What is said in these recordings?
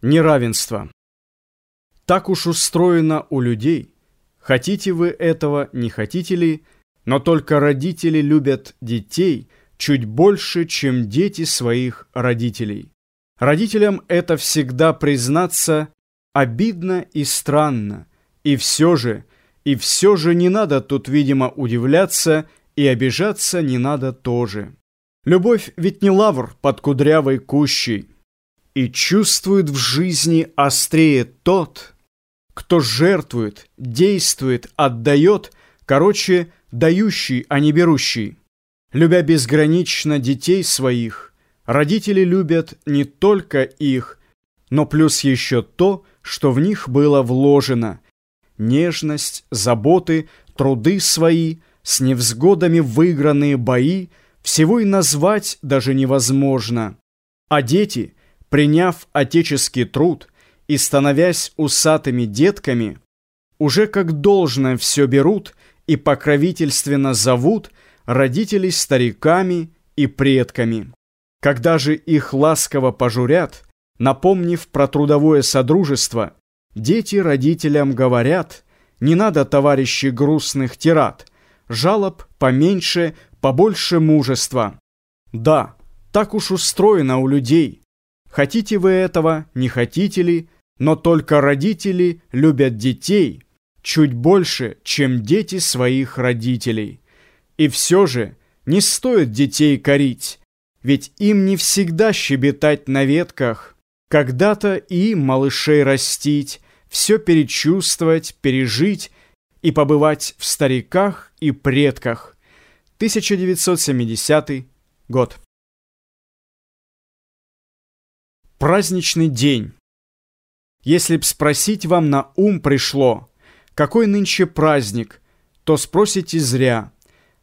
Неравенство. Так уж устроено у людей. Хотите вы этого, не хотите ли, но только родители любят детей чуть больше, чем дети своих родителей. Родителям это всегда признаться обидно и странно, и все же, и все же не надо тут, видимо, удивляться, и обижаться не надо тоже. Любовь ведь не лавр под кудрявой кущей, и чувствует в жизни острее тот, кто жертвует, действует, отдает, короче, дающий, а не берущий. Любя безгранично детей своих, родители любят не только их, но плюс еще то, что в них было вложено. Нежность, заботы, труды свои, с невзгодами выигранные бои, всего и назвать даже невозможно. А дети – приняв отеческий труд и становясь усатыми детками, уже как должное все берут и покровительственно зовут родителей стариками и предками. Когда же их ласково пожурят, напомнив про трудовое содружество, дети родителям говорят, не надо, товарищи, грустных тират, жалоб поменьше, побольше мужества. Да, так уж устроено у людей, Хотите вы этого, не хотите ли, но только родители любят детей чуть больше, чем дети своих родителей. И все же не стоит детей корить, ведь им не всегда щебетать на ветках, когда-то и малышей растить, все перечувствовать, пережить и побывать в стариках и предках. 1970 год. Праздничный день. Если б спросить вам на ум пришло, какой нынче праздник, то спросите зря.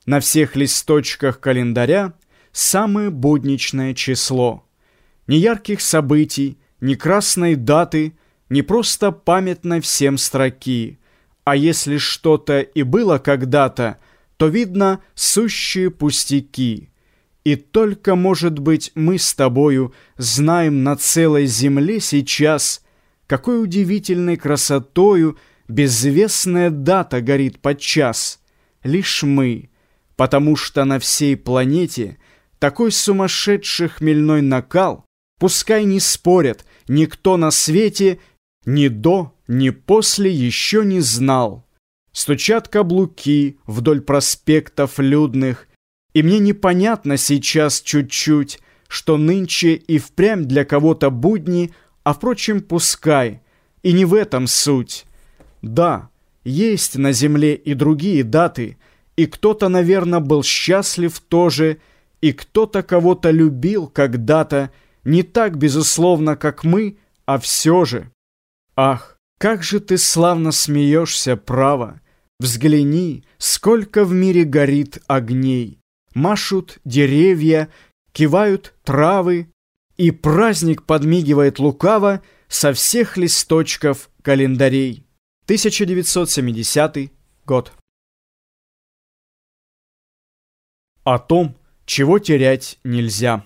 На всех листочках календаря самое будничное число. Ни ярких событий, ни красной даты, не просто памятной всем строки. А если что-то и было когда-то, то видно сущие пустяки. И только, может быть, мы с тобою знаем на целой земле сейчас, какой удивительной красотою безвестная дата горит подчас. Лишь мы, потому что на всей планете такой сумасшедший хмельной накал, пускай не спорят, никто на свете ни до, ни после еще не знал. Стучат каблуки вдоль проспектов людных, и мне непонятно сейчас чуть-чуть, что нынче и впрямь для кого-то будни, а, впрочем, пускай. И не в этом суть. Да, есть на земле и другие даты, и кто-то, наверное, был счастлив тоже, и кто-то кого-то любил когда-то, не так, безусловно, как мы, а все же. Ах, как же ты славно смеешься, право! Взгляни, сколько в мире горит огней! Машут деревья, кивают травы, и праздник подмигивает лукаво со всех листочков календарей. 1970 год. О том, чего терять нельзя.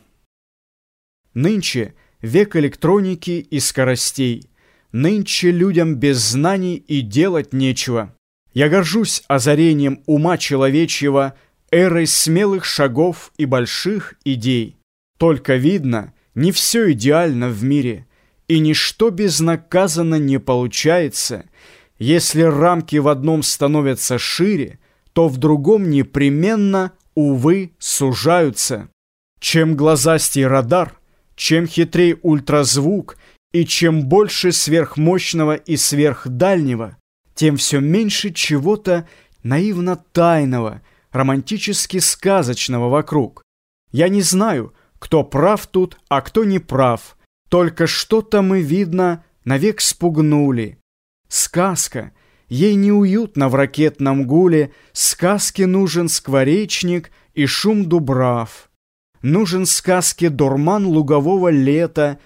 Нынче век электроники и скоростей. Нынче людям без знаний и делать нечего. Я горжусь озарением ума человечьего – эрой смелых шагов и больших идей. Только видно, не все идеально в мире, и ничто безнаказанно не получается. Если рамки в одном становятся шире, то в другом непременно, увы, сужаются. Чем глазастей радар, чем хитрей ультразвук и чем больше сверхмощного и сверхдальнего, тем все меньше чего-то наивно тайного – романтически сказочного вокруг. Я не знаю, кто прав тут, а кто не прав. Только что-то мы, видно, навек спугнули. Сказка. Ей неуютно в ракетном гуле, сказке нужен скворечник и шум дубрав. Нужен сказке дурман лугового лета,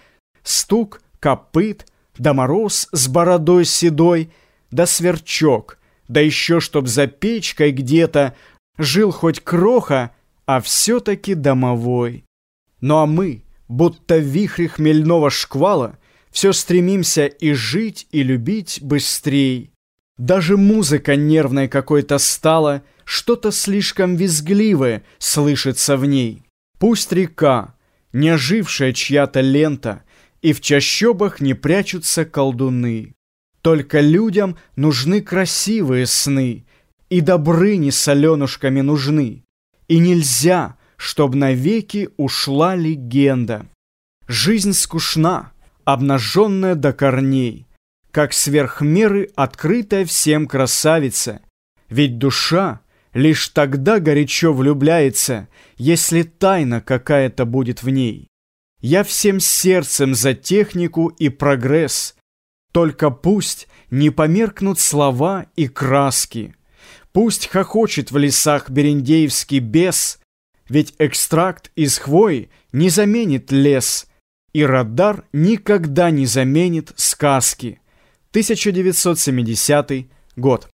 стук копыт, да мороз с бородой седой, да сверчок, да еще чтоб за печкой где-то Жил хоть кроха, а все-таки домовой. Ну а мы, будто вихри хмельного шквала, Все стремимся и жить, и любить быстрей. Даже музыка нервной какой-то стала, Что-то слишком визгливое слышится в ней. Пусть река, не ожившая чья-то лента, И в чащобах не прячутся колдуны. Только людям нужны красивые сны, И добры не соленушками нужны. И нельзя, чтоб навеки ушла легенда. Жизнь скучна, обнаженная до корней, Как сверх меры открытая всем красавица. Ведь душа лишь тогда горячо влюбляется, Если тайна какая-то будет в ней. Я всем сердцем за технику и прогресс, Только пусть не померкнут слова и краски, Пусть хохочет в лесах берендеевский бес, Ведь экстракт из хвои не заменит лес — и радар никогда не заменит сказки. 1970 год.